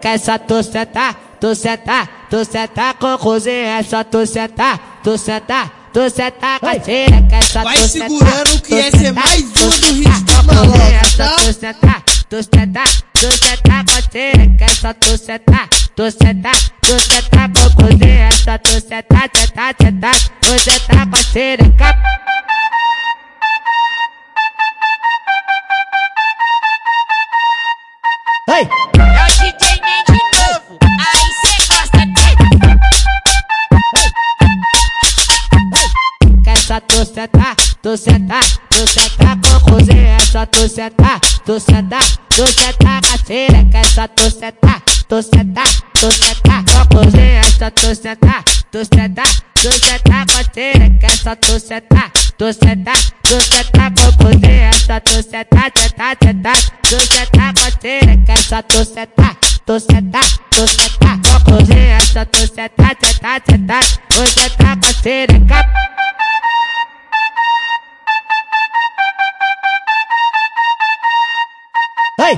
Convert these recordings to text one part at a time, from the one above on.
quer só tu sentar, tu sentar, tu sentar com cozinha, é só tu sentar, tu sentar, tu sentar com a xereca, só Vai tu segurando que essa é mais um do ritmo sentar, maloca, só tá? tu sentar, tu sentar, tu sentar com a xereca, é só tu sentar, tu sentar, tu sentar com cozinha, é só tu sentar, sentar, sentar, tu sentar com a xereca. Hey! Sentar, tu sentar, tu sentar com cozinha, é só tu sentar, tu sentar, tu sentar com xereca, é só tu sentar, tu sentar, tu sentar com cozinha, é só tu sentar, tu sentar, tu sentar com xereca, é só tu sentar, tu sentar, tu sentar com cozinha, é só tu sentar, sentar, sentar, tu sentar com xereca, é só tu sentar, tu sentar, tu sentar com cozinha, é só tu sentar, sentar, sentar, tu sentar com xereca. Quer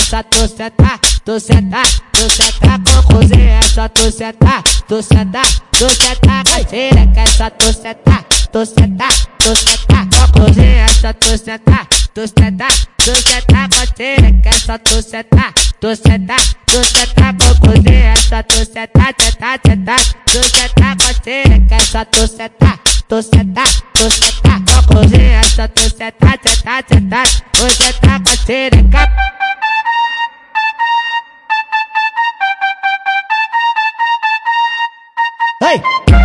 só tu sentar, tu sentar, tu sentar com cozinha, só tu sentar, tu sentar, tu sentar com xereca, só tu sentar, tu sentar, tu sentar com cozinha, só tu sentar, tu sentar, tu sentar com a xereca, é só tu sentar, tu sentar, tu sentar cozinha, é só tu sentar, sentar, sentar, tu sentar com a xereca, é só tu sentar, tu sentar, tu sentar cozinha, é só tu sentar, sentar, sentar, tu sentar com a xereca. Hey!